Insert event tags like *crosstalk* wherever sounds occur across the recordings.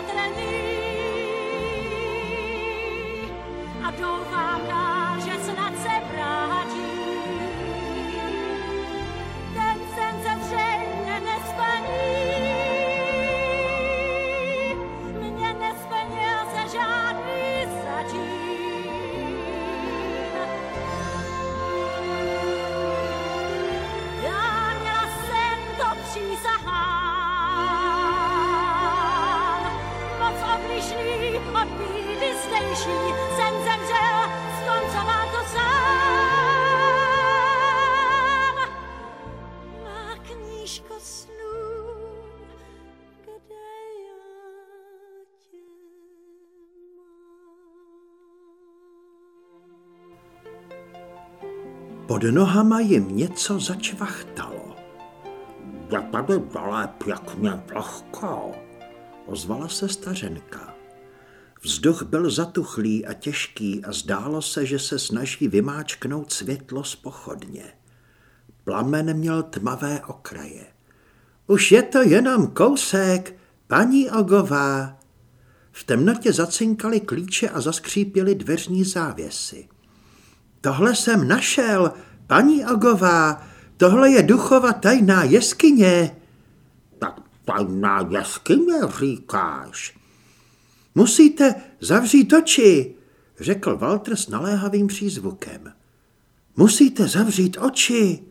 opatrný. A doufám dál, že snad Pod nohama jim něco začvachtalo. Je tady dole pěkně vlhko. Ozvala se stařenka. Vzduch byl zatuchlý a těžký a zdálo se, že se snaží vymáčknout světlo z pochodně. Plamen měl tmavé okraje. Už je to jenom kousek, paní Ogová. V temnotě zacinkaly klíče a zaskřípěly dveřní závěsy. Tohle jsem našel, paní Ogová, tohle je duchova tajná jeskyně. Tak tajná jeskyně říkáš. Musíte zavřít oči, řekl Walter s naléhavým přízvukem. Musíte zavřít oči.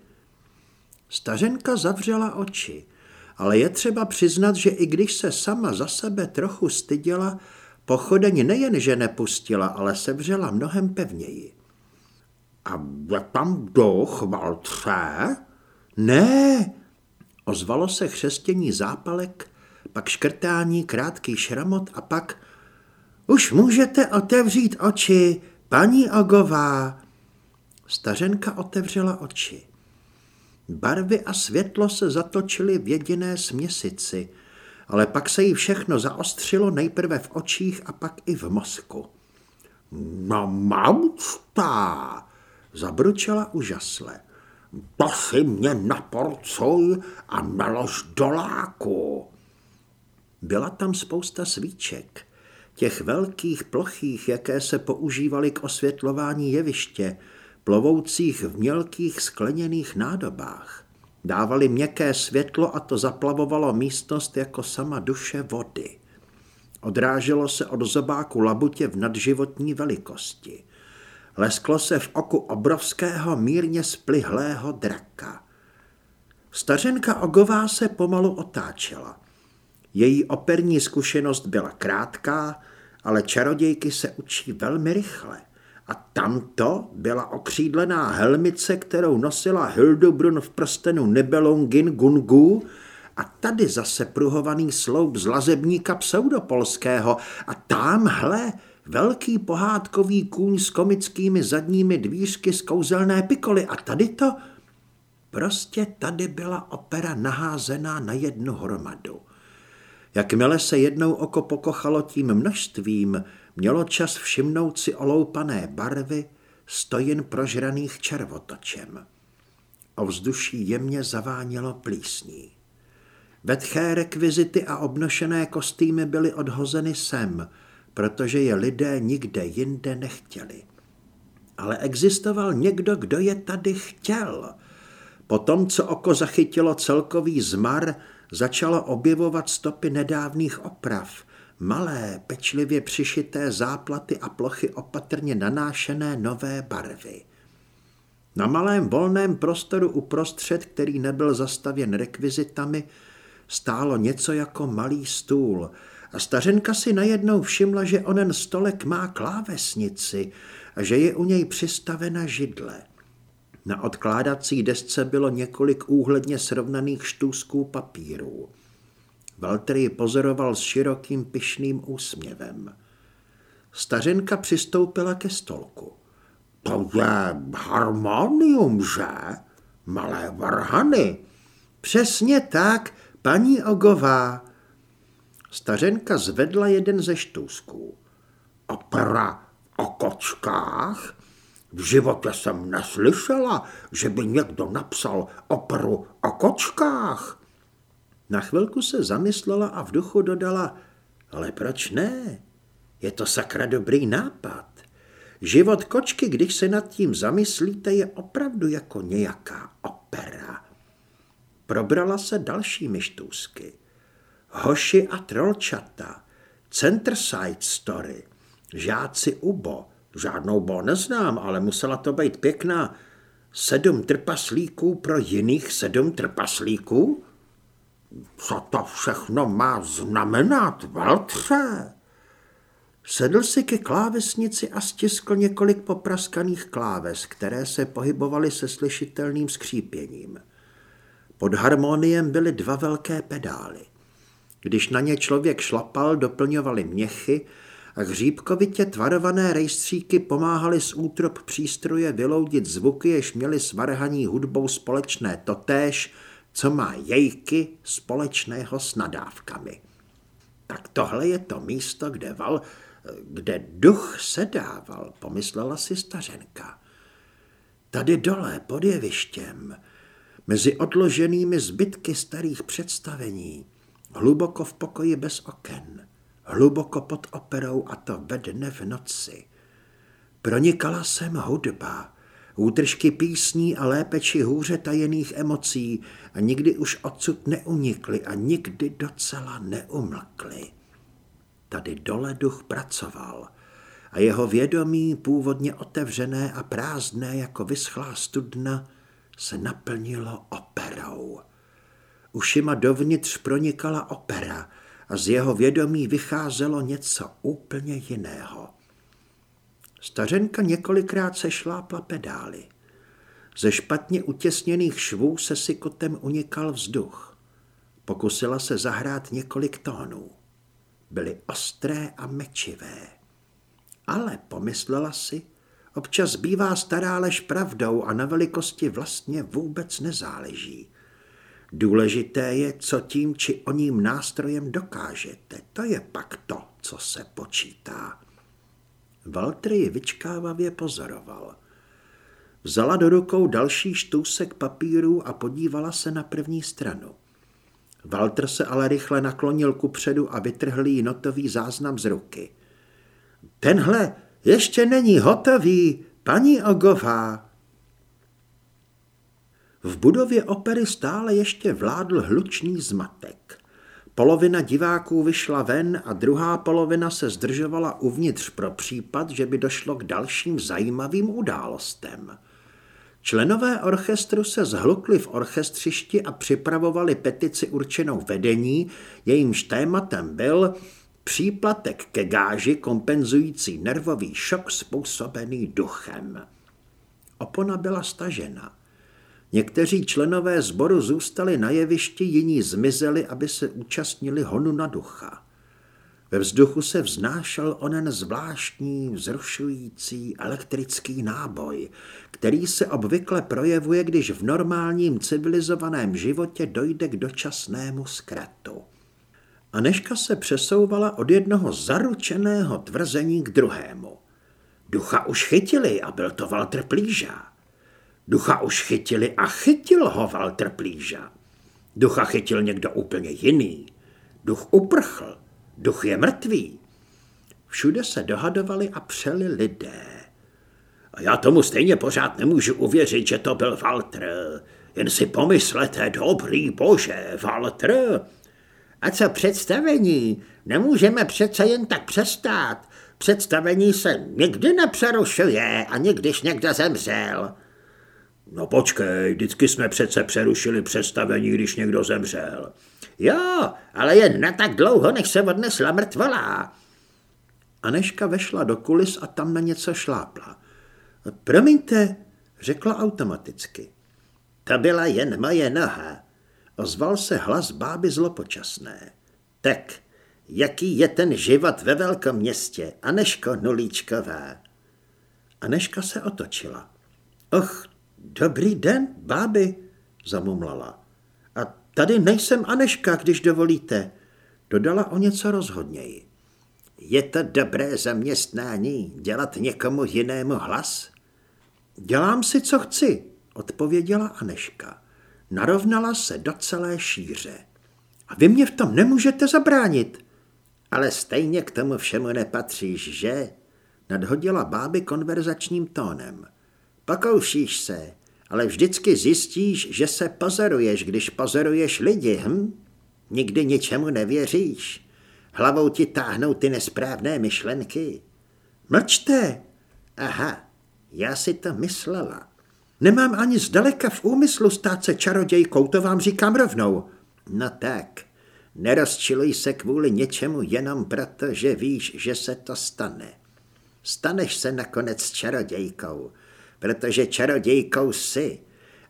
Stařenka zavřela oči, ale je třeba přiznat, že i když se sama za sebe trochu styděla, pochodeň nejenže nepustila, ale sevřela mnohem pevněji. A je tam duch, Valtře? Ne, ozvalo se chřestění zápalek, pak škrtání, krátký šramot a pak už můžete otevřít oči, paní Ogová. Stařenka otevřela oči. Barvy a světlo se zatočily v jediné směsici, ale pak se jí všechno zaostřilo nejprve v očích a pak i v mozku. No maučta, Zabručela úžasle. to si mě naporcuj a nalož do láku. Byla tam spousta svíček, těch velkých plochých, jaké se používaly k osvětlování jeviště, plovoucích v mělkých skleněných nádobách. Dávali měkké světlo a to zaplavovalo místnost jako sama duše vody. Odráželo se od zobáku labutě v nadživotní velikosti. Lesklo se v oku obrovského mírně splihlého draka. Stařenka Ogová se pomalu otáčela. Její operní zkušenost byla krátká, ale čarodějky se učí velmi rychle. A tamto byla okřídlená helmice, kterou nosila Hildubrun v prstenu Nibelungin Gungu a tady zase pruhovaný sloup z lazebníka pseudopolského a tamhle velký pohádkový kůň s komickými zadními dvířky z kouzelné pikoly a tady to... Prostě tady byla opera naházená na jednu hromadu. Jakmile se jednou oko pokochalo tím množstvím, mělo čas všimnout si oloupané barvy, stojin prožraných červotočem. Ovzduší jemně zavánělo plísní. Vetché rekvizity a obnošené kostýmy byly odhozeny sem, protože je lidé nikde jinde nechtěli. Ale existoval někdo, kdo je tady chtěl. Potom, co oko zachytilo celkový zmar, začalo objevovat stopy nedávných oprav, malé, pečlivě přišité záplaty a plochy opatrně nanášené nové barvy. Na malém volném prostoru uprostřed, který nebyl zastavěn rekvizitami, stálo něco jako malý stůl a stařenka si najednou všimla, že onen stolek má klávesnici a že je u něj přistavena židle. Na odkládací desce bylo několik úhledně srovnaných štůzků papírů. Walter ji pozoroval s širokým pyšným úsměvem. Stařenka přistoupila ke stolku. To je harmonium, že? Malé varhany. Přesně tak, paní Ogová. Stařenka zvedla jeden ze štůzků. Opera o kočkách? V životě jsem neslyšela, že by někdo napsal operu o kočkách. Na chvilku se zamyslela a v duchu dodala, Ale proč ne? Je to sakra dobrý nápad. Život kočky, když se nad tím zamyslíte, je opravdu jako nějaká opera. Probrala se další myštůzky. Hoši a trolčata, Center Side Story, žáci Ubo, žádnou Bo neznám, ale musela to být pěkná, sedm trpaslíků pro jiných sedm trpaslíků? Co to všechno má znamenat, Valtře? Sedl si ke klávesnici a stiskl několik popraskaných kláves, které se pohybovaly se slyšitelným skřípěním. Pod harmoniem byly dva velké pedály. Když na ně člověk šlapal, doplňovaly měchy a hříbkovitě tvarované rejstříky pomáhaly z útrop přístroje vyloudit zvuky, jež měly s varhaní hudbou společné totéž, co má jejky společného s nadávkami. Tak tohle je to místo, kde val, kde duch sedával, pomyslela si stařenka. Tady dole, pod jevištěm, mezi odloženými zbytky starých představení, hluboko v pokoji bez oken, hluboko pod operou a to ve dne v noci. Pronikala sem hudba, útržky písní a lépe či hůře tajených emocí a nikdy už odsud neunikly a nikdy docela neumlkly. Tady dole duch pracoval a jeho vědomí, původně otevřené a prázdné jako vyschlá studna, se naplnilo operou. Ušima dovnitř pronikala opera a z jeho vědomí vycházelo něco úplně jiného. Stařenka několikrát se šlápla pedály. Ze špatně utěsněných švů se sykotem unikal vzduch. Pokusila se zahrát několik tónů byly ostré a mečivé. Ale pomyslela si, občas bývá stará lež pravdou a na velikosti vlastně vůbec nezáleží. Důležité je, co tím či oním nástrojem dokážete. To je pak to, co se počítá. Walter ji vyčkávavě pozoroval. Vzala do rukou další štůsek papíru a podívala se na první stranu. Walter se ale rychle naklonil ku předu a vytrhl jí notový záznam z ruky. Tenhle ještě není hotový, paní Ogová. V budově opery stále ještě vládl hlučný zmatek. Polovina diváků vyšla ven a druhá polovina se zdržovala uvnitř pro případ, že by došlo k dalším zajímavým událostem. Členové orchestru se zhlukli v orchestřišti a připravovali petici určenou vedení, jejímž tématem byl příplatek ke gáži kompenzující nervový šok způsobený duchem. Opona byla stažena. Někteří členové sboru zůstali na jevišti, jiní zmizeli, aby se účastnili honu na ducha. Ve vzduchu se vznášel onen zvláštní, vzrušující elektrický náboj, který se obvykle projevuje, když v normálním civilizovaném životě dojde k dočasnému zkratu. Aneška se přesouvala od jednoho zaručeného tvrzení k druhému. Ducha už chytili a byl to Walter Plíža. Ducha už chytili a chytil ho Walter Plíža. Ducha chytil někdo úplně jiný. Duch uprchl Duch je mrtvý. Všude se dohadovali a přeli lidé. A já tomu stejně pořád nemůžu uvěřit, že to byl Walter. Jen si pomyslete, dobrý bože, Walter. A co představení? Nemůžeme přece jen tak přestát. Představení se nikdy nepřerušuje, ani když někdo zemřel. No počkej, vždycky jsme přece přerušili představení, když někdo zemřel. Jo, ale jen na tak dlouho, než se odnesla mrtvolá. Aneška vešla do kulis a tam na něco šlápla. Promiňte, řekla automaticky. To byla jen moje noha. Ozval se hlas báby zlopočasné. Tak, jaký je ten život ve velkom městě, Aneško Nulíčková? Aneška se otočila. Och, dobrý den, báby, zamumlala. Tady nejsem Aneška, když dovolíte, dodala o něco rozhodněji. Je to dobré zaměstnání, dělat někomu jinému hlas? Dělám si, co chci, odpověděla Aneška. Narovnala se do celé šíře. A vy mě v tom nemůžete zabránit. Ale stejně k tomu všemu nepatříš, že? Nadhodila báby konverzačním tónem. Pokoušíš se, ale vždycky zjistíš, že se pozoruješ, když pozoruješ lidi, hm? Nikdy ničemu nevěříš. Hlavou ti táhnou ty nesprávné myšlenky. Mlčte! Aha, já si to myslela. Nemám ani zdaleka v úmyslu stát se čarodějkou, to vám říkám rovnou. No tak, nerozčiluj se kvůli něčemu jenom proto, že víš, že se to stane. Staneš se nakonec čarodějkou, protože čarodějkou jsi.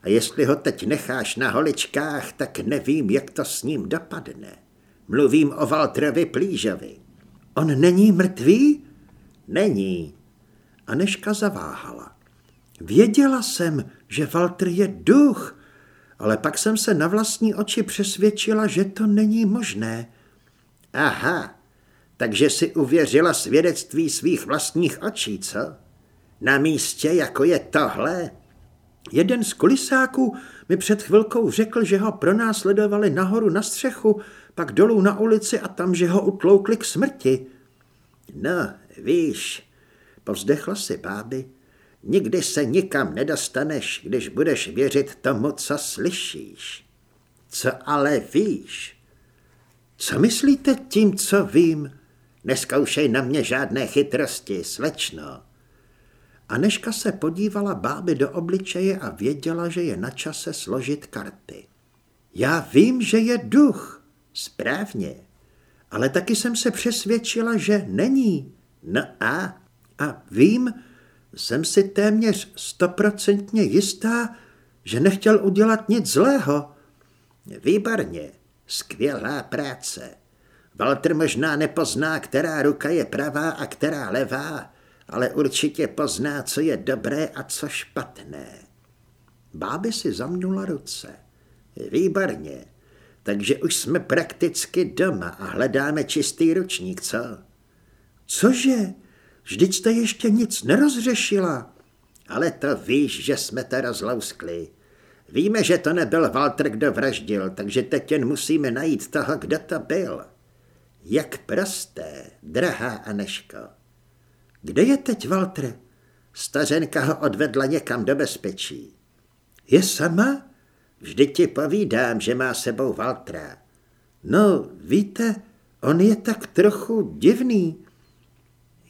A jestli ho teď necháš na holičkách, tak nevím, jak to s ním dopadne. Mluvím o Valtrovi Plížovi. On není mrtvý? Není. Aneška zaváhala. Věděla jsem, že Walter je duch, ale pak jsem se na vlastní oči přesvědčila, že to není možné. Aha, takže si uvěřila svědectví svých vlastních očí, co? Na místě, jako je tohle? Jeden z kulisáků mi před chvilkou řekl, že ho pronásledovali nahoru na střechu, pak dolů na ulici a tam, že ho utloukli k smrti. No, víš, povzdechla si báby, nikdy se nikam nedostaneš, když budeš věřit tomu, co slyšíš. Co ale víš? Co myslíte tím, co vím? Neskoušej na mě žádné chytrosti, slečno. Aneška se podívala báby do obličeje a věděla, že je na čase složit karty. Já vím, že je duch. Správně. Ale taky jsem se přesvědčila, že není. No a? A vím, jsem si téměř stoprocentně jistá, že nechtěl udělat nic zlého. Výborně. Skvělá práce. Walter možná nepozná, která ruka je pravá a která levá, ale určitě pozná, co je dobré a co špatné. Báby si zamnula ruce. Výborně, takže už jsme prakticky doma a hledáme čistý ručník, co? Cože? Vždyť jste ještě nic nerozřešila. Ale to víš, že jsme to rozlouskli. Víme, že to nebyl Walter, kdo vraždil, takže teď jen musíme najít toho, kdo to byl. Jak prosté, drahá Aneško. Kde je teď Walter? Stařenka ho odvedla někam do bezpečí. Je sama? Vždyť ti povídám, že má sebou Valtra. No, víte, on je tak trochu divný.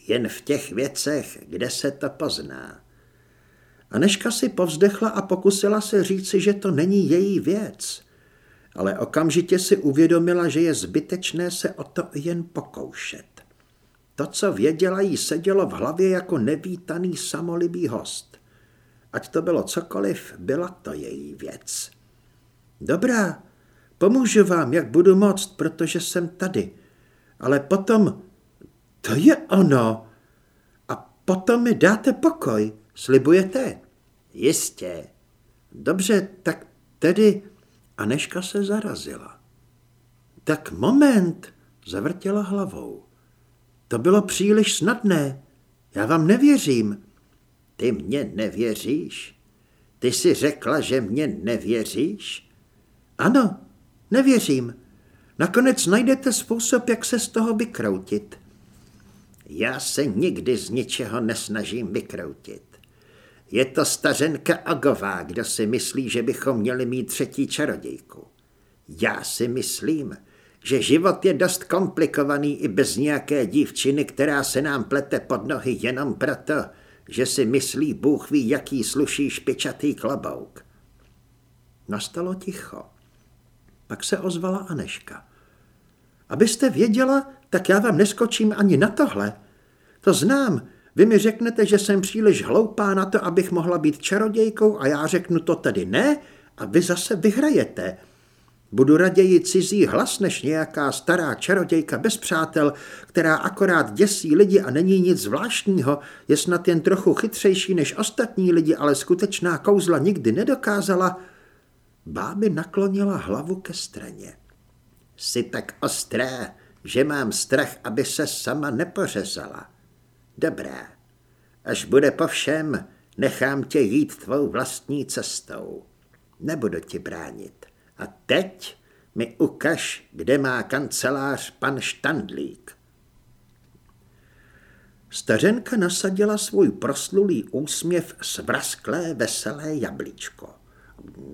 Jen v těch věcech, kde se to pozná. Aneška si povzdechla a pokusila se říci, že to není její věc. Ale okamžitě si uvědomila, že je zbytečné se o to jen pokoušet. To, co věděla, jí sedělo v hlavě jako nevítaný samolibý host. Ať to bylo cokoliv, byla to její věc. Dobrá, pomůžu vám, jak budu moct, protože jsem tady. Ale potom, to je ono. A potom mi dáte pokoj, slibujete? Jistě. Dobře, tak tedy... Aneška se zarazila. Tak moment, zavrtěla hlavou. To bylo příliš snadné. Já vám nevěřím. Ty mě nevěříš? Ty jsi řekla, že mě nevěříš? Ano, nevěřím. Nakonec najdete způsob, jak se z toho vykroutit. Já se nikdy z ničeho nesnažím vykroutit. Je to stařenka Agová, kdo si myslí, že bychom měli mít třetí čarodějku. Já si myslím, že život je dost komplikovaný i bez nějaké dívčiny, která se nám plete pod nohy jenom proto, že si myslí Bůh ví, jaký sluší špičatý klobouk. Nastalo ticho. Pak se ozvala Aneška. Abyste věděla, tak já vám neskočím ani na tohle. To znám. Vy mi řeknete, že jsem příliš hloupá na to, abych mohla být čarodějkou a já řeknu to tedy ne a vy zase vyhrajete. Budu raději cizí hlas než nějaká stará čarodějka bez přátel, která akorát děsí lidi a není nic zvláštního, je snad jen trochu chytřejší než ostatní lidi, ale skutečná kouzla nikdy nedokázala. Báby naklonila hlavu ke straně. Jsi tak ostré, že mám strach, aby se sama nepořezala. Dobrá, až bude po všem, nechám tě jít tvou vlastní cestou. Nebudu ti bránit. A teď mi ukaž, kde má kancelář pan Štandlík. Stařenka nasadila svůj proslulý úsměv s vrasklé veselé jablíčko.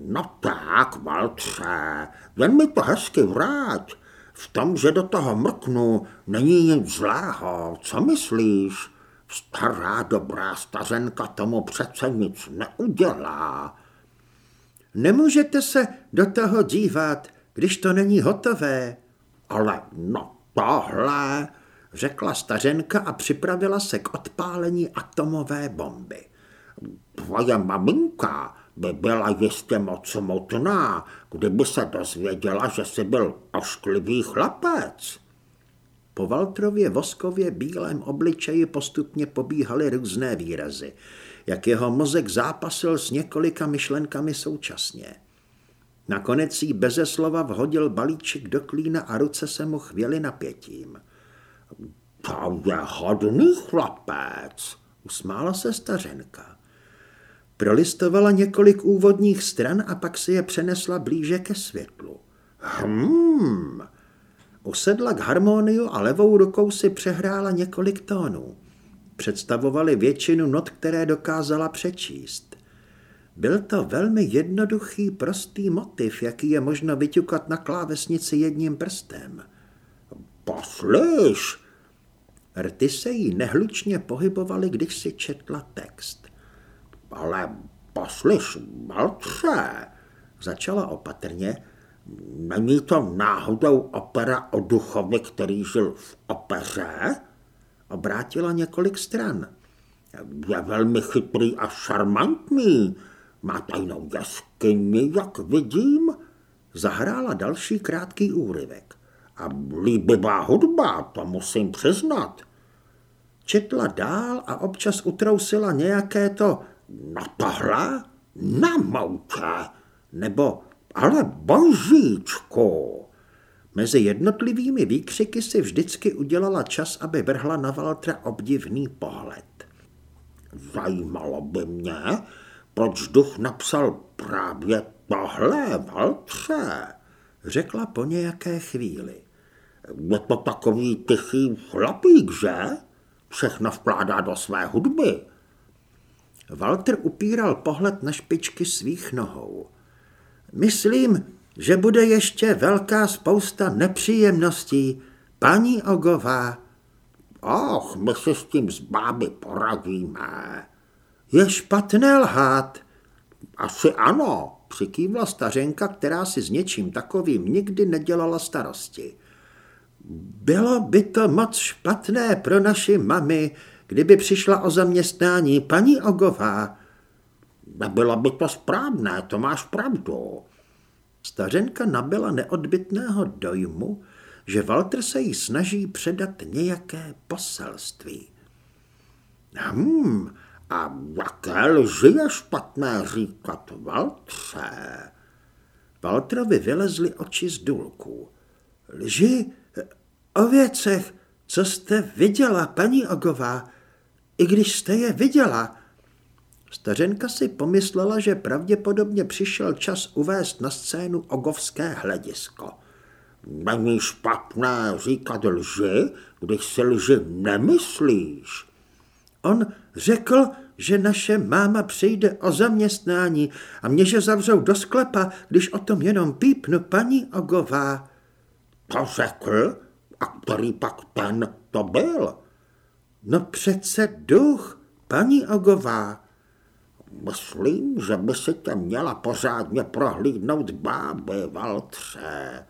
No tak, Valtře, jen mi to hezky vrát. V tom, že do toho mrknu, není nic zlého. Co myslíš? Stará dobrá stařenka tomu přece nic neudělá. Nemůžete se do toho dívat, když to není hotové. Ale no tohle, řekla stařenka a připravila se k odpálení atomové bomby. Tvoje maminka by byla jistě moc smutná, kdyby se dozvěděla, že jsi byl ošklivý chlapec. Po Valtrově voskově bílém obličeji postupně pobíhaly různé výrazy, jak jeho mozek zápasil s několika myšlenkami současně. Nakonec jí beze slova vhodil balíček do klína a ruce se mu chvěly napětím. To je hodný chlapec, usmála se stařenka. Prolistovala několik úvodních stran a pak si je přenesla blíže ke světlu. Hmm. Usedla k harmoniu a levou rukou si přehrála několik tónů. Představovali většinu not, které dokázala přečíst. Byl to velmi jednoduchý, prostý motiv, jaký je možno vyťukat na klávesnici jedním prstem. Poslyš! Rty se jí nehlučně pohybovaly, když si četla text. Ale poslyš, Maltře, začala opatrně, není to náhodou opera o duchovi, který žil v opeře? Obrátila několik stran. Je velmi chytrý a šarmantní. Má tajnou jaskyni, jak vidím. Zahrála další krátký úryvek. A líbivá hudba, to musím přiznat. Četla dál a občas utrousila nějaké to na tohle? Na moutě. Nebo ale božíčku. Mezi jednotlivými výkřiky si vždycky udělala čas, aby vrhla na Valtra obdivný pohled. Zajímalo by mě, proč duch napsal právě tohle, Valtře, řekla po nějaké chvíli. Je to takový tichý chlapík, že? Všechno vkládá do své hudby. Walter upíral pohled na špičky svých nohou. Myslím, že bude ještě velká spousta nepříjemností, paní Ogová. Och, my se s tím z báby poradíme. Je špatné lhát. Asi ano, přikývla stařenka, která si s něčím takovým nikdy nedělala starosti. Bylo by to moc špatné pro naši mami, kdyby přišla o zaměstnání paní Ogová. Nebylo by to správné, to máš pravdu. Stařenka nabila neodbitného dojmu, že Walter se jí snaží předat nějaké poselství. Hmm, a jaké lži je špatné říkat, Valtře? Walterovi vylezly oči z důlku. Lži? O věcech, co jste viděla, paní Ogová, i když jste je viděla. Stařenka si pomyslela, že pravděpodobně přišel čas uvést na scénu ogovské hledisko. Není špatné říkat lži, když si lži nemyslíš. On řekl, že naše máma přijde o zaměstnání a mě, že zavřou do sklepa, když o tom jenom pípnu paní Ogová. To řekl? A který pak ten to byl? No přece duch, paní Ogová. Myslím, že by si tě měla pořádně prohlídnout báby, Valtře.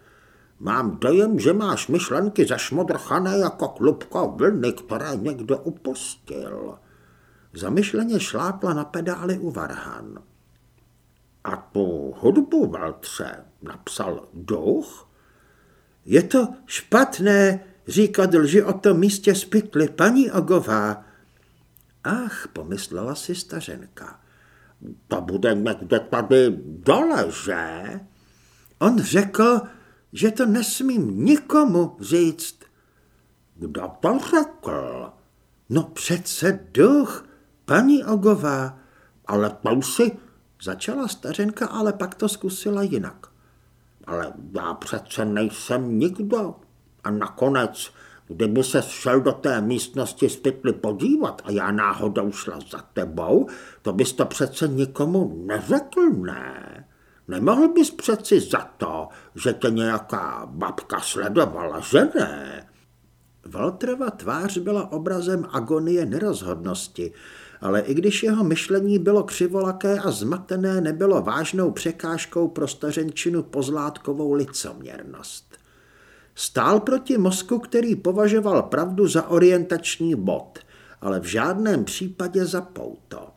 Mám dojem, že máš myšlenky zašmodrchané jako klubko vlny, které někdo upustil. Zamyšleně šlápla na pedály u Varhan. A tu hudbu, Valtře, napsal duch? Je to špatné říkat lži o tom místě spytli, paní Ogová. Ach, pomyslela si stařenka. To bude někde tady dole, že? On řekl, že to nesmím nikomu říct. Kdo to řekl? No přece duch, paní Ogová. Ale si... Začala stařenka, ale pak to zkusila jinak. Ale já přece nejsem nikdo. A nakonec, Kdyby se šel do té místnosti z pytly podívat a já náhodou šla za tebou, to bys to přece nikomu neřekl, ne? Nemohl bys přeci za to, že tě nějaká babka sledovala, že ne? Walterova tvář byla obrazem agonie nerozhodnosti, ale i když jeho myšlení bylo křivolaké a zmatené, nebylo vážnou překážkou pro stařenčinu pozlátkovou licoměrnost. Stál proti mozku, který považoval pravdu za orientační bod, ale v žádném případě za pouto.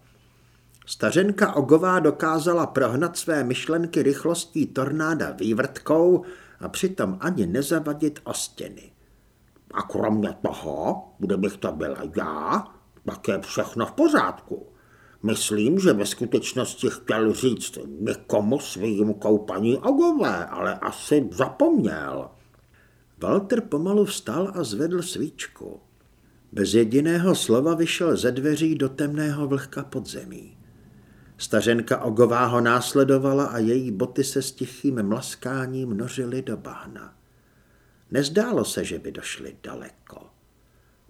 Stařenka Ogová dokázala prohnat své myšlenky rychlostí tornáda vývrtkou a přitom ani nezavadit o stěny. A kromě toho, kdybych to byla já, tak je všechno v pořádku. Myslím, že ve skutečnosti chtěl říct někomu svým koupaní Ogové, ale asi zapomněl. Walter pomalu vstal a zvedl svíčku. Bez jediného slova vyšel ze dveří do temného vlhka podzemí. Stařenka Ogová ho následovala a její boty se s tichým mlaskáním nořily do bahna. Nezdálo se, že by došli daleko.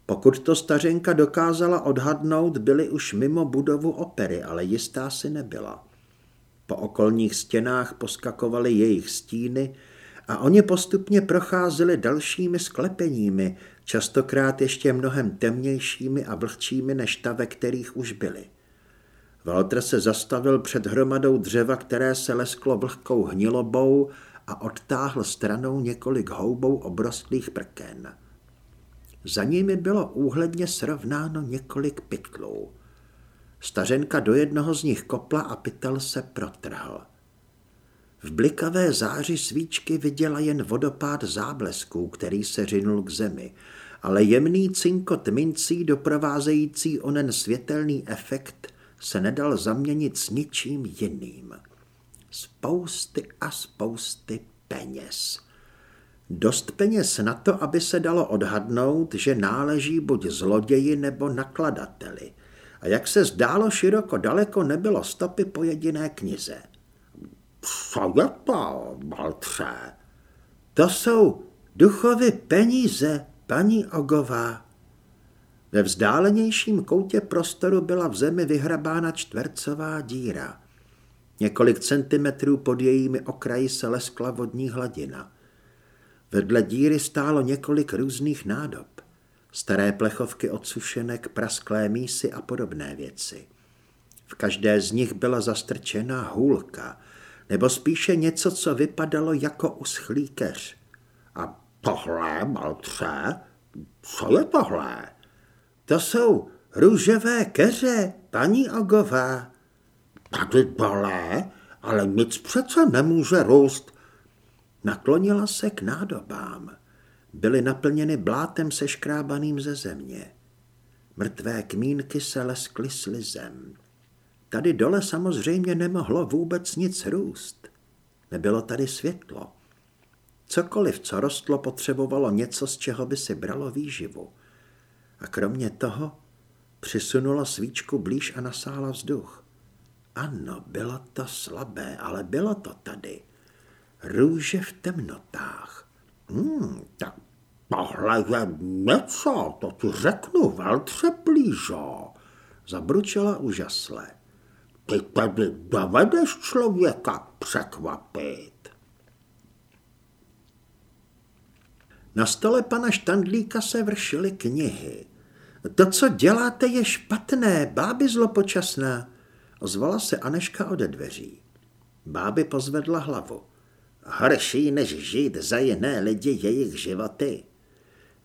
Pokud to stařenka dokázala odhadnout, byli už mimo budovu opery, ale jistá si nebyla. Po okolních stěnách poskakovaly jejich stíny a oni postupně procházeli dalšími sklepeními, častokrát ještě mnohem temnějšími a vlhčími než ta, ve kterých už byli. Walter se zastavil před hromadou dřeva, které se lesklo vlhkou hnilobou a odtáhl stranou několik houbou obrostlých prken. Za nimi bylo úhledně srovnáno několik pytlů. Stařenka do jednoho z nich kopla a pytel se protrhl. V blikavé záři svíčky viděla jen vodopád záblesků, který se řinul k zemi, ale jemný cinkot mincí doprovázející onen světelný efekt se nedal zaměnit s ničím jiným. Spousty a spousty peněz. Dost peněz na to, aby se dalo odhadnout, že náleží buď zloději nebo nakladateli. A jak se zdálo široko daleko, nebylo stopy po jediné knize. To, Baltře? To jsou duchovy peníze, paní Ogová. Ve vzdálenějším koutě prostoru byla v zemi vyhrabána čtvercová díra. Několik centimetrů pod jejími okraji se leskla vodní hladina. Vedle díry stálo několik různých nádob. Staré plechovky od sušenek, prasklé mísy a podobné věci. V každé z nich byla zastrčená hůlka, nebo spíše něco, co vypadalo jako uschlý keř. A tohle, maltře, co je tohle? To jsou růžové keře, paní Ogová. Tady dole, ale nic přece nemůže růst. Naklonila se k nádobám. Byly naplněny blátem seškrábaným ze země. Mrtvé kmínky se leskly slizem. Tady dole samozřejmě nemohlo vůbec nic růst. Nebylo tady světlo. Cokoliv, co rostlo, potřebovalo něco, z čeho by si bralo výživu. A kromě toho přisunula svíčku blíž a nasála vzduch. Ano, bylo to slabé, ale bylo to tady. Růže v temnotách. Hmm, tak tohle je něco, to ti řeknu, veltře plížo, zabručela úžasle. Ty tedy dovedeš člověka překvapit. Na stole pana Štandlíka se vršily knihy. To, co děláte, je špatné, báby zlopočasná, ozvala se Aneška ode dveří. Báby pozvedla hlavu. Horší, než žít za jiné lidi jejich životy.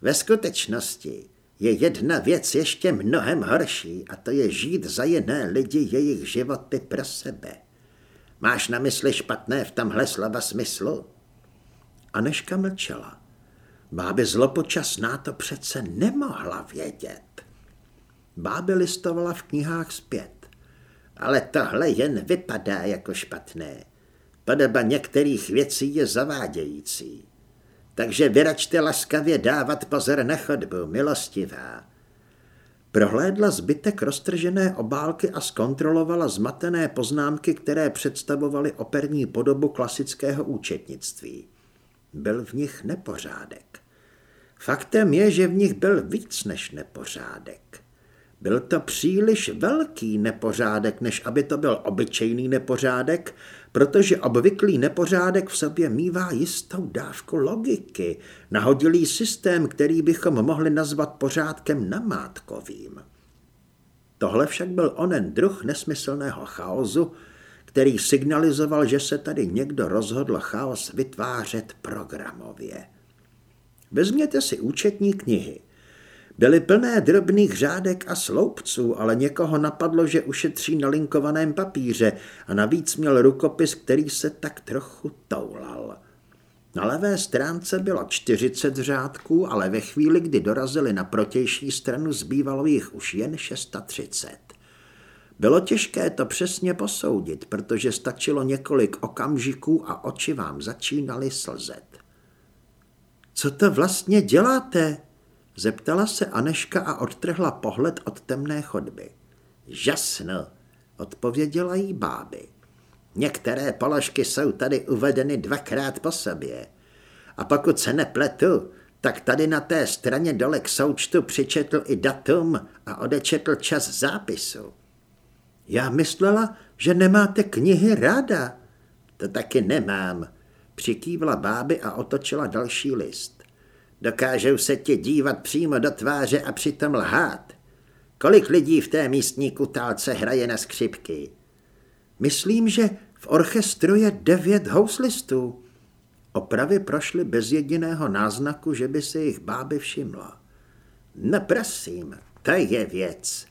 Ve skutečnosti je jedna věc ještě mnohem horší a to je žít za jiné lidi jejich životy pro sebe. Máš na mysli špatné v tomhle slova smyslu? Aneška mlčela. Báby zlopočasná to přece nemohla vědět. Báby listovala v knihách zpět. Ale tohle jen vypadá jako špatné. Podoba některých věcí je zavádějící. Takže vyračte laskavě dávat pozor na chodbu, milostivá. Prohlédla zbytek roztržené obálky a zkontrolovala zmatené poznámky, které představovaly operní podobu klasického účetnictví. Byl v nich nepořádek. Faktem je, že v nich byl víc než nepořádek. Byl to příliš velký nepořádek, než aby to byl obyčejný nepořádek, protože obvyklý nepořádek v sobě mývá jistou dávku logiky, nahodilý systém, který bychom mohli nazvat pořádkem namátkovým. Tohle však byl onen druh nesmyslného chaosu, který signalizoval, že se tady někdo rozhodl chaos vytvářet programově. Vezměte si účetní knihy. Byly plné drobných řádek a sloupců, ale někoho napadlo, že ušetří na linkovaném papíře a navíc měl rukopis, který se tak trochu toulal. Na levé stránce bylo 40 řádků, ale ve chvíli, kdy dorazili na protější stranu, zbývalo jich už jen 630. Bylo těžké to přesně posoudit, protože stačilo několik okamžiků a oči vám začínaly slzet. Co to vlastně děláte? Zeptala se Aneška a odtrhla pohled od temné chodby. Žasno, odpověděla jí báby. Některé položky jsou tady uvedeny dvakrát po sobě. A pokud se nepletu, tak tady na té straně dole k součtu přičetl i datum a odečetl čas zápisu. Já myslela, že nemáte knihy ráda. To taky nemám, přikývla báby a otočila další list. Dokážou se ti dívat přímo do tváře a přitom lhát. Kolik lidí v té místní kutálce hraje na skřipky? Myslím, že v orchestru je devět houslistů. Opravy prošly bez jediného náznaku, že by se jich báby všimla. No prosím, to je věc.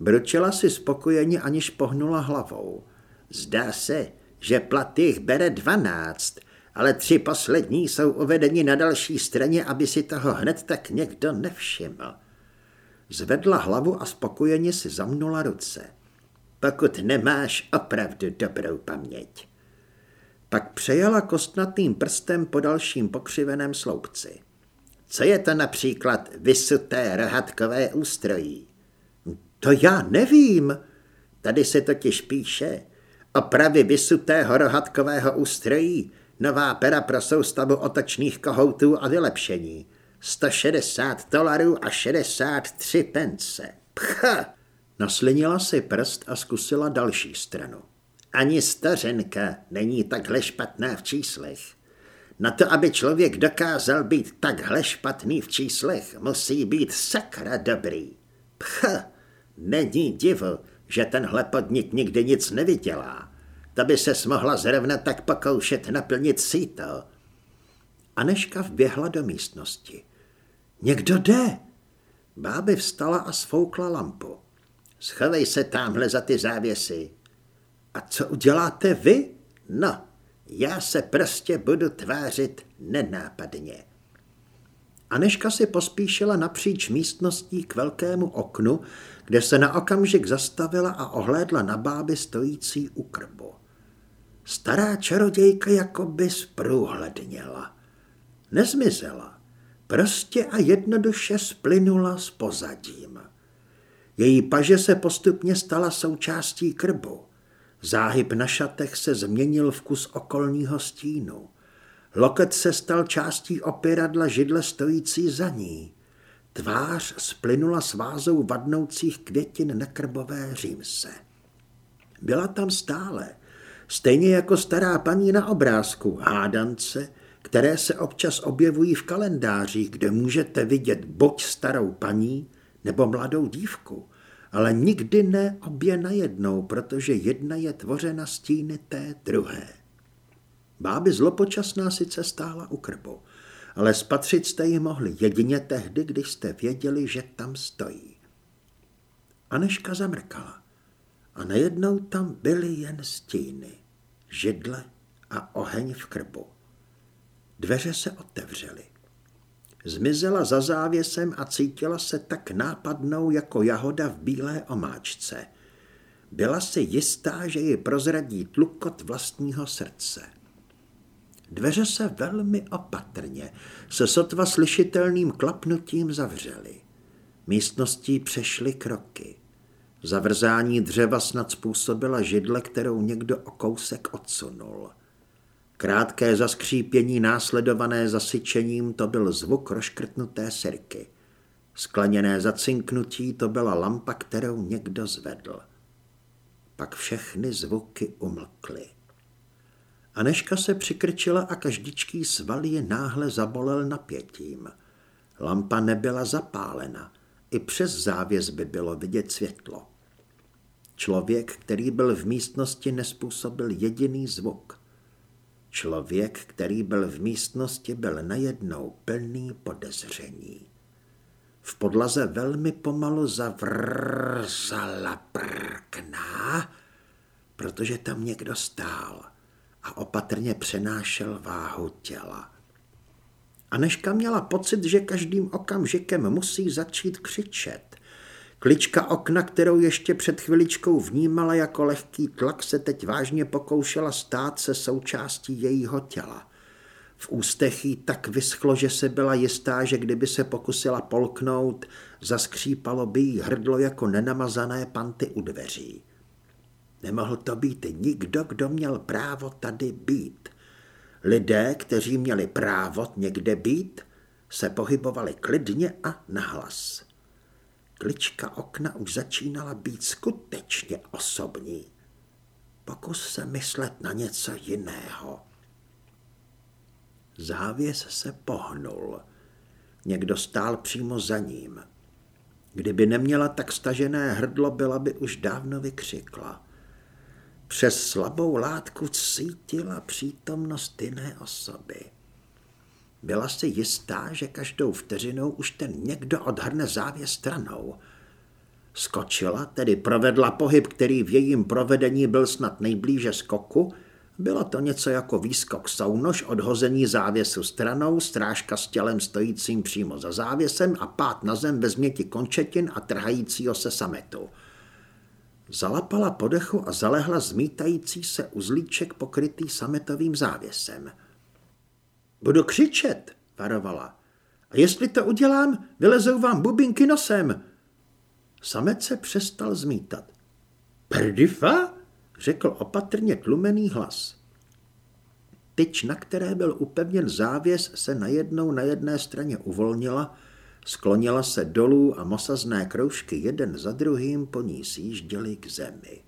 Brčela si spokojeně, aniž pohnula hlavou. Zdá se, že plat jich bere dvanáct, ale tři poslední jsou uvedeni na další straně, aby si toho hned tak někdo nevšiml. Zvedla hlavu a spokojeně si zamnula ruce. Pokud nemáš opravdu dobrou paměť. Pak přejela kostnatým prstem po dalším pokřiveném sloupci. Co je to například vysuté rohatkové ústrojí? To já nevím. Tady se totiž píše opravy vysutého rohatkového ústrojí, nová pera pro soustavu otočných kohoutů a vylepšení. 160 dolarů a 63 pence. Pcha! Naslinila si prst a zkusila další stranu. Ani stařenka není takhle špatná v číslech. Na to, aby člověk dokázal být takhle špatný v číslech, musí být sakra dobrý. Pcha! Není divu, že tenhle podnik nikdy nic nevydělá. To by se mohla zrovna tak pokoušet naplnit síto. Aneška vběhla do místnosti. Někdo jde. Báby vstala a sfoukla lampu. Schovej se tamhle za ty závěsy. A co uděláte vy? No, já se prostě budu tvářit nenápadně. Aneška si pospíšila napříč místností k velkému oknu, kde se na okamžik zastavila a ohlédla na báby stojící u krbu. Stará čarodějka jako by zprůhledněla. Nezmizela, prostě a jednoduše splynula s pozadím. Její paže se postupně stala součástí krbu. Záhyb na šatech se změnil v kus okolního stínu. Loket se stal částí opěradla židle stojící za ní. Tvář splynula s vázou vadnoucích květin na krbové římse. Byla tam stále, stejně jako stará paní na obrázku, hádance, které se občas objevují v kalendářích, kde můžete vidět buď starou paní nebo mladou dívku, ale nikdy ne obě najednou, protože jedna je tvořena stíny té druhé. Báby zlopočasná sice stála u krbu, ale spatřit jste ji mohli jedině tehdy, když jste věděli, že tam stojí. Aneška zamrkala a najednou tam byly jen stíny, židle a oheň v krbu. Dveře se otevřely. Zmizela za závěsem a cítila se tak nápadnou jako jahoda v bílé omáčce. Byla si jistá, že ji prozradí tlukot vlastního srdce. Dveře se velmi opatrně, se sotva slyšitelným klapnutím zavřely. Místností přešly kroky. Zavrzání dřeva snad způsobila židle, kterou někdo o kousek odsunul. Krátké zaskřípění následované zasyčením to byl zvuk rozkrtnuté sirky. Skleněné zacinknutí to byla lampa, kterou někdo zvedl. Pak všechny zvuky umlkly. Aneška se přikrčila a každičký sval je náhle zabolel napětím. Lampa nebyla zapálena. I přes závěs by bylo vidět světlo. Člověk, který byl v místnosti, nespůsobil jediný zvuk. Člověk, který byl v místnosti, byl najednou plný podezření. V podlaze velmi pomalu zavrzala prkna, protože tam někdo stál a opatrně přenášel váhu těla. Aneška měla pocit, že každým okamžikem musí začít křičet. Klička okna, kterou ještě před chviličkou vnímala jako lehký tlak, se teď vážně pokoušela stát se součástí jejího těla. V ústech jí tak vyschlo, že se byla jistá, že kdyby se pokusila polknout, zaskřípalo by jí hrdlo jako nenamazané panty u dveří. Nemohl to být nikdo, kdo měl právo tady být. Lidé, kteří měli právo někde být, se pohybovali klidně a nahlas. Klička okna už začínala být skutečně osobní. Pokus se myslet na něco jiného. Závěs se pohnul. Někdo stál přímo za ním. Kdyby neměla tak stažené hrdlo, byla by už dávno vykřikla. Přes slabou látku cítila přítomnost jiné osoby. Byla si jistá, že každou vteřinou už ten někdo odhrne závěs stranou. Skočila, tedy provedla pohyb, který v jejím provedení byl snad nejblíže skoku, bylo to něco jako výskok sounož, odhození závěsu stranou, strážka s tělem stojícím přímo za závěsem a pát na zem bez měti končetin a trhajícího se sametu. Zalapala podechu a zalehla zmítající se uzlíček pokrytý sametovým závěsem. Budu křičet, varovala. A jestli to udělám, vylezou vám bubinky nosem. Samet se přestal zmítat. Perdifa? řekl opatrně tlumený hlas. Tyč, na které byl upevněn závěs, se najednou na jedné straně uvolnila, sklonila se dolů a mosazné kroužky jeden za druhým po ní sjížděly k zemi.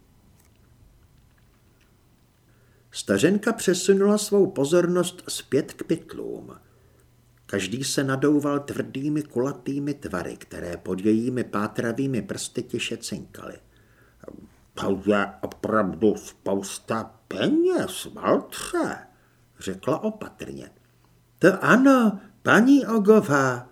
Stařenka přesunula svou pozornost zpět k pytlům. Každý se nadouval tvrdými kulatými tvary, které pod jejími pátravými prsty tiše cinkaly. To je opravdu spousta peněz, Valtře, řekla opatrně. To ano, paní Ogová.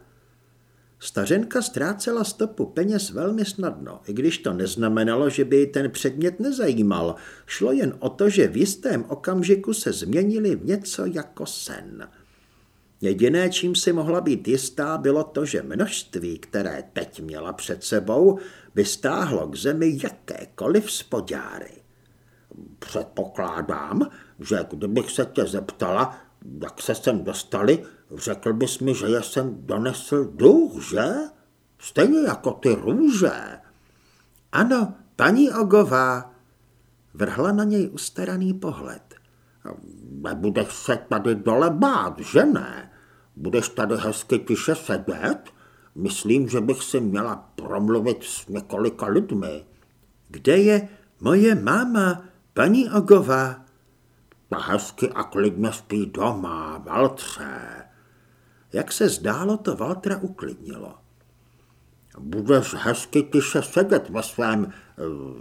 Stařenka ztrácela stopu peněz velmi snadno, i když to neznamenalo, že by ji ten předmět nezajímal. Šlo jen o to, že v jistém okamžiku se změnili v něco jako sen. Jediné, čím si mohla být jistá, bylo to, že množství, které teď měla před sebou, by stáhlo k zemi jakékoliv spodáry. Předpokládám, že kdybych se tě zeptala, jak se sem dostali, řekl bys mi, že je sem donesl duch, že? Stejně jako ty růže. Ano, paní Ogová. Vrhla na něj ustaraný pohled. Nebudeš se tady dole bát, že ne? Budeš tady hezky tiše sedět? Myslím, že bych si měla promluvit s několika lidmi. Kde je moje máma, paní Ogová? Ta hezky a klidně spí doma, Valtře. Jak se zdálo, to Valtra uklidnilo. Budeš hezky tiše sedět ve svém,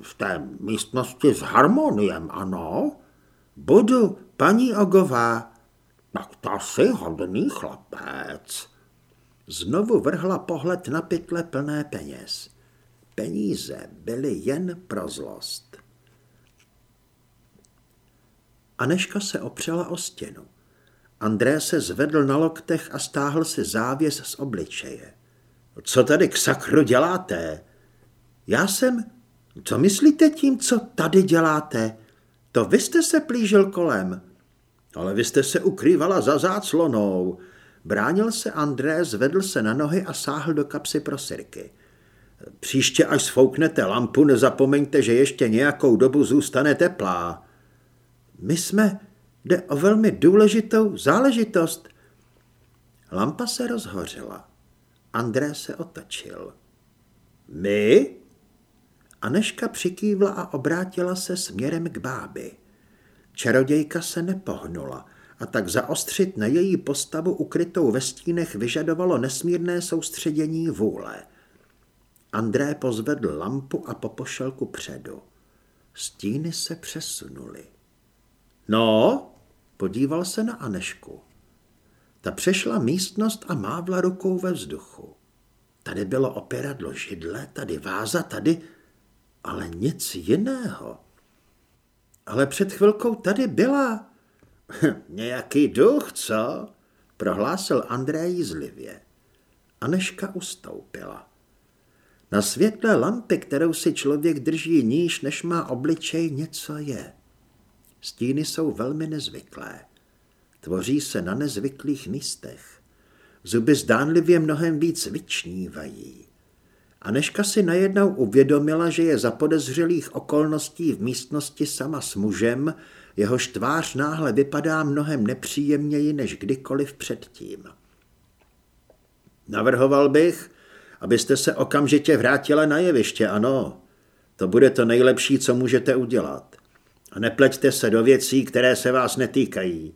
v té místnosti s harmoniem, ano? Budu, paní Ogová. Tak to jsi hodný chlapec. Znovu vrhla pohled na pytle plné peněz. Peníze byly jen pro zlost. Aneška se opřela o stěnu. André se zvedl na loktech a stáhl si závěs z obličeje. Co tady k sakru děláte? Já jsem... Co myslíte tím, co tady děláte? To vy jste se plížil kolem. Ale vy jste se ukrývala za záclonou. Bránil se André, zvedl se na nohy a sáhl do kapsy pro sirky. Příště, až sfouknete lampu, nezapomeňte, že ještě nějakou dobu zůstane teplá. My jsme, Jde o velmi důležitou záležitost. Lampa se rozhořela. André se otočil. My? Aneška přikývla a obrátila se směrem k bábi. Čarodějka se nepohnula a tak zaostřit na její postavu ukrytou ve stínech vyžadovalo nesmírné soustředění vůle. André pozvedl lampu a popošel ku předu. Stíny se přesunuly. No, podíval se na Anešku. Ta přešla místnost a mávla rukou ve vzduchu. Tady bylo opěradlo židle, tady váza, tady, ale nic jiného. Ale před chvilkou tady byla. *laughs* Nějaký duch, co? Prohlásil Andrej jízlivě. Aneška ustoupila. Na světle lampy, kterou si člověk drží níž, než má obličej, něco je. Stíny jsou velmi nezvyklé. Tvoří se na nezvyklých místech. Zuby zdánlivě mnohem víc vyčnívají. Aneška si najednou uvědomila, že je za podezřelých okolností v místnosti sama s mužem, jehož tvář náhle vypadá mnohem nepříjemněji než kdykoliv předtím. Navrhoval bych, abyste se okamžitě vrátila na jeviště, ano. To bude to nejlepší, co můžete udělat. A nepleťte se do věcí, které se vás netýkají.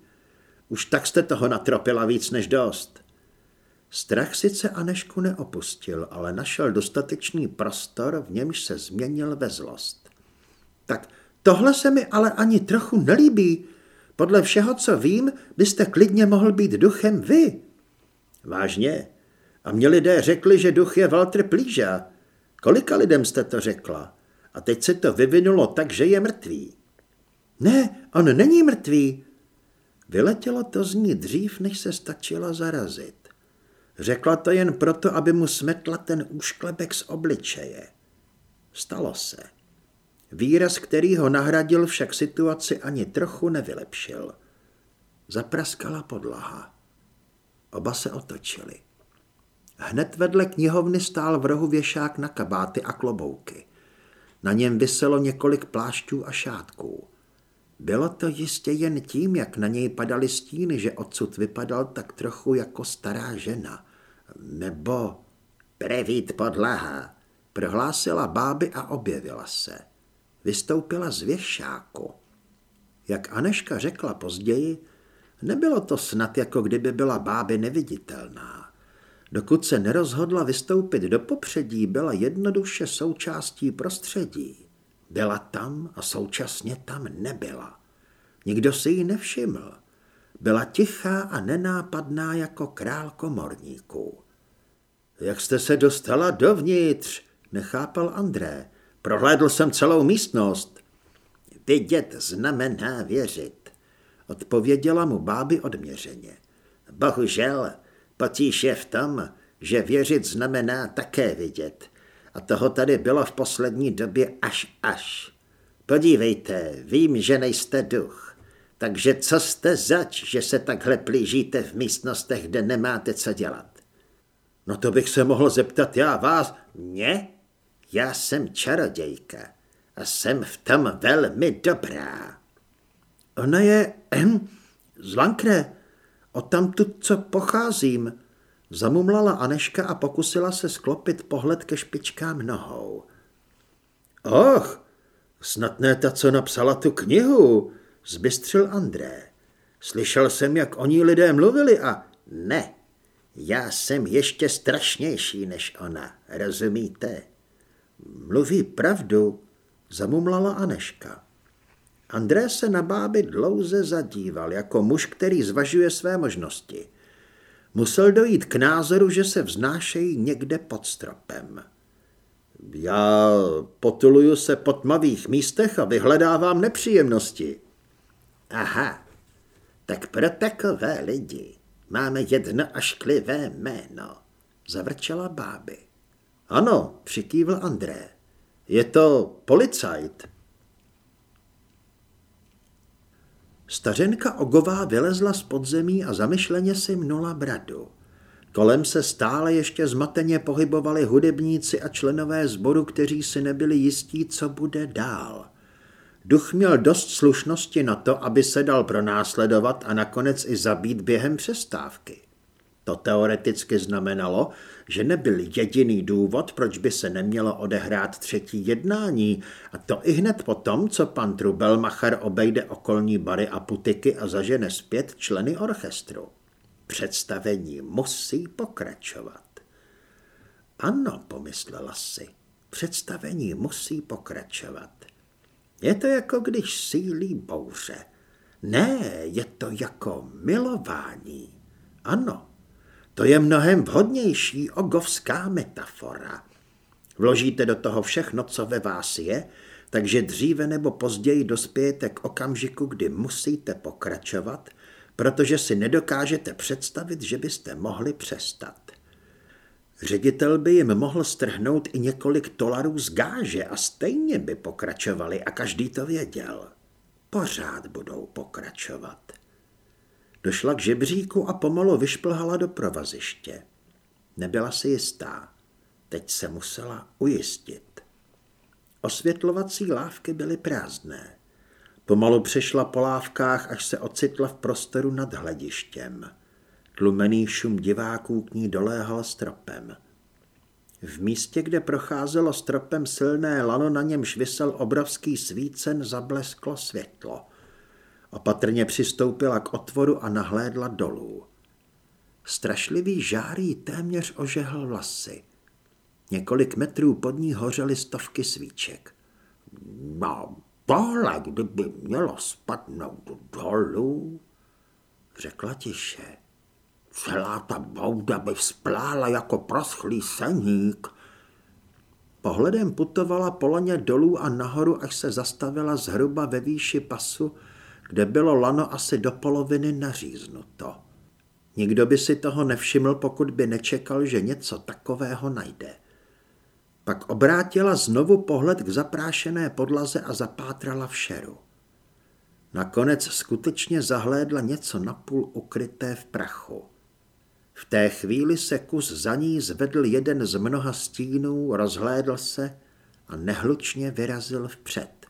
Už tak jste toho natropila víc než dost. Strach sice Anešku neopustil, ale našel dostatečný prostor, v němž se změnil ve zlost. Tak tohle se mi ale ani trochu nelíbí. Podle všeho, co vím, byste klidně mohl být duchem vy. Vážně? A mě lidé řekli, že duch je Walter Plíža. Kolika lidem jste to řekla? A teď se to vyvinulo tak, že je mrtvý. Ne, on není mrtvý. Vyletělo to z ní dřív, než se stačila zarazit. Řekla to jen proto, aby mu smetla ten úšklebek z obličeje. Stalo se. Výraz, který ho nahradil, však situaci ani trochu nevylepšil. Zapraskala podlaha. Oba se otočili. Hned vedle knihovny stál v rohu věšák na kabáty a klobouky. Na něm vyselo několik plášťů a šátků. Bylo to jistě jen tím, jak na něj padaly stíny, že odsud vypadal tak trochu jako stará žena. Nebo prevít podlaha, prohlásila báby a objevila se. Vystoupila z věšáku. Jak Aneška řekla později, nebylo to snad jako kdyby byla báby neviditelná. Dokud se nerozhodla vystoupit do popředí, byla jednoduše součástí prostředí. Byla tam a současně tam nebyla. Nikdo si ji nevšiml. Byla tichá a nenápadná jako král komorníků. Jak jste se dostala dovnitř? Nechápal André. Prohlédl jsem celou místnost. Vidět znamená věřit, odpověděla mu báby odměřeně. Bohužel, potíž je v tom, že věřit znamená také vidět. A toho tady bylo v poslední době až až. Podívejte, vím, že nejste duch. Takže co jste zač, že se takhle plížíte v místnostech, kde nemáte co dělat? No to bych se mohl zeptat já vás. Mě? Já jsem čarodějka a jsem v tom velmi dobrá. Ona je *clears throat* ehm, z Lankre, odtamtud, co pocházím. Zamumlala Aneška a pokusila se sklopit pohled ke špičkám nohou. Och, snad ne ta, co napsala tu knihu, zbystřil André. Slyšel jsem, jak o ní lidé mluvili a ne, já jsem ještě strašnější než ona, rozumíte? Mluví pravdu, zamumlala Aneška. André se na báby dlouze zadíval, jako muž, který zvažuje své možnosti. Musel dojít k názoru, že se vznášejí někde pod stropem. Já potuluju se po tmavých místech a vyhledávám nepříjemnosti. Aha, tak pro takové lidi máme jedno ašklivé jméno, zavrčela báby. Ano, přikývl André. Je to policajt. Stařenka Ogová vylezla z podzemí a zamyšleně si mnula bradu. Kolem se stále ještě zmateně pohybovali hudebníci a členové sboru, kteří si nebyli jistí, co bude dál. Duch měl dost slušnosti na to, aby se dal pronásledovat a nakonec i zabít během přestávky. To teoreticky znamenalo, že nebyl jediný důvod, proč by se nemělo odehrát třetí jednání, a to i hned potom, co pan Trubelmacher obejde okolní bary a putiky a zažene zpět členy orchestru. Představení musí pokračovat. Ano, pomyslela si, představení musí pokračovat. Je to jako když sílí bouře. Ne, je to jako milování. Ano, to je mnohem vhodnější ogovská metafora. Vložíte do toho všechno, co ve vás je, takže dříve nebo později dospějete k okamžiku, kdy musíte pokračovat, protože si nedokážete představit, že byste mohli přestat. Ředitel by jim mohl strhnout i několik dolarů z gáže a stejně by pokračovali a každý to věděl. Pořád budou pokračovat. Došla k žebříku a pomalu vyšplhala do provaziště. Nebyla si jistá. Teď se musela ujistit. Osvětlovací lávky byly prázdné. Pomalu přešla po lávkách, až se ocitla v prostoru nad hledištěm. Tlumený šum diváků k ní doléhal stropem. V místě, kde procházelo stropem silné lano, na němž vysel obrovský svícen, zablesklo světlo. Opatrně přistoupila k otvoru a nahlédla dolů. Strašlivý žárý téměř ožehl vlasy. Několik metrů pod ní hořely stovky svíček. No, tohle kdyby mělo spadnout dolů, řekla tiše. Celá ta bouda by vzplála jako proschlý seník. Pohledem putovala poloně dolů a nahoru, až se zastavila zhruba ve výši pasu, kde bylo lano asi do poloviny naříznuto. Nikdo by si toho nevšiml, pokud by nečekal, že něco takového najde. Pak obrátila znovu pohled k zaprášené podlaze a zapátrala v šeru. Nakonec skutečně zahlédla něco napůl ukryté v prachu. V té chvíli se kus za ní zvedl jeden z mnoha stínů, rozhlédl se a nehlučně vyrazil vpřed.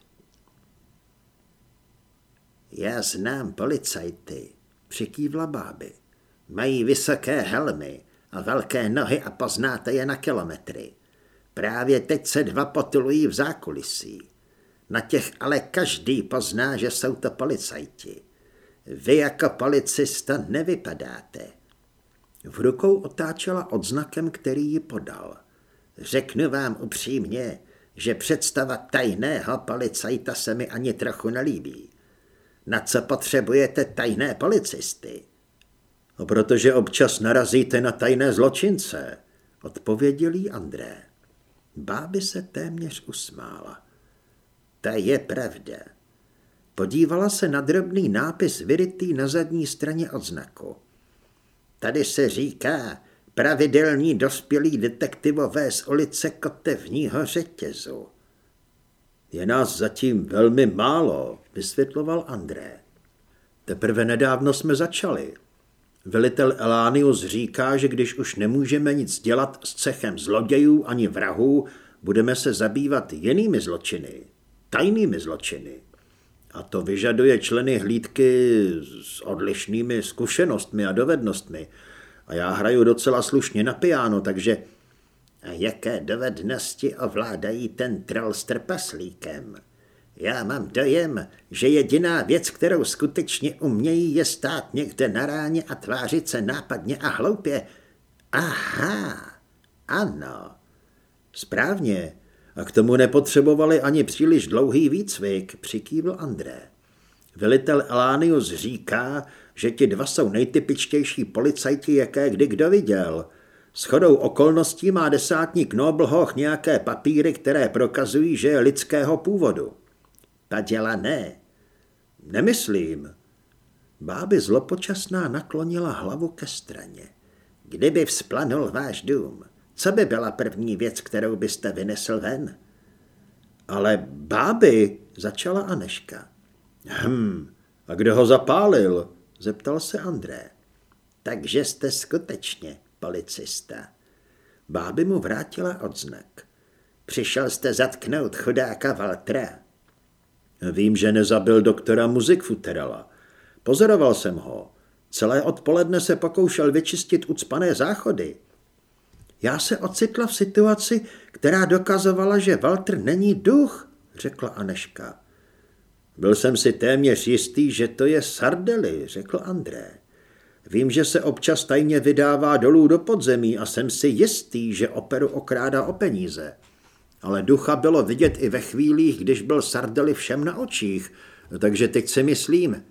Já znám policajty, přikývla báby. Mají vysoké helmy a velké nohy a poznáte je na kilometry. Právě teď se dva potulují v zákulisí. Na těch ale každý pozná, že jsou to policajti. Vy jako policista nevypadáte. V rukou otáčela odznakem, který ji podal. Řeknu vám upřímně, že představa tajného policajta se mi ani trochu nelíbí. Na co potřebujete tajné policisty? No, protože občas narazíte na tajné zločince, odpověděl jí André. Báby se téměř usmála. To je pravda. Podívala se na drobný nápis vyrytý na zadní straně odznaku. Tady se říká pravidelní dospělí detektivové z ulice Kotevního řetězu. Je nás zatím velmi málo, vysvětloval André. Teprve nedávno jsme začali. Velitel Elánius říká, že když už nemůžeme nic dělat s cechem zlodějů ani vrahů, budeme se zabývat jinými zločiny, tajnými zločiny. A to vyžaduje členy hlídky s odlišnými zkušenostmi a dovednostmi. A já hraju docela slušně na piano, takže... A jaké dovednosti ovládají ten troll s trpaslíkem? Já mám dojem, že jediná věc, kterou skutečně umějí, je stát někde na ráně a tvářit se nápadně a hloupě. Aha, ano. Správně. A k tomu nepotřebovali ani příliš dlouhý výcvik, přikývl André. Velitel Elánius říká, že ti dva jsou nejtypičtější policajti, jaké kdy kdo viděl. S chodou okolností má desátník Noblhoch nějaké papíry, které prokazují, že je lidského původu. Paděla ne. Nemyslím. Báby zlopočasná naklonila hlavu ke straně. Kdyby vzplanul váš dům, co by byla první věc, kterou byste vynesl ven? Ale báby, začala Aneška. Hm, a kdo ho zapálil? zeptal se André. Takže jste skutečně policista. Báby mu vrátila odznak. Přišel jste zatknout chudáka Valtra. Vím, že nezabil doktora Muzikfuterala. Pozoroval jsem ho. Celé odpoledne se pokoušel vyčistit ucpané záchody. Já se ocitla v situaci, která dokazovala, že Walter není duch, řekla Aneška. Byl jsem si téměř jistý, že to je Sardely, řekl André. Vím, že se občas tajně vydává dolů do podzemí a jsem si jistý, že operu okrádá o peníze. Ale ducha bylo vidět i ve chvílích, když byl Sardely všem na očích, takže teď si myslím.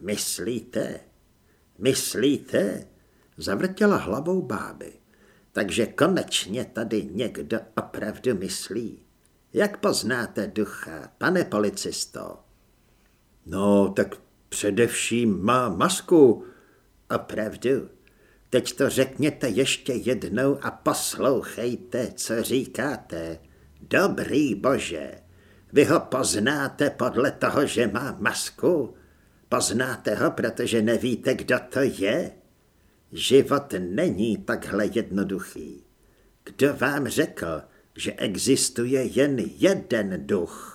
Myslíte? Myslíte? Zavrtěla hlavou báby. Takže konečně tady někdo opravdu myslí. Jak poznáte ducha, pane policisto? No, tak především má masku. Opravdu. Teď to řekněte ještě jednou a poslouchejte, co říkáte. Dobrý bože, vy ho poznáte podle toho, že má masku? Poznáte ho, protože nevíte, kdo to je? Život není takhle jednoduchý. Kdo vám řekl, že existuje jen jeden duch?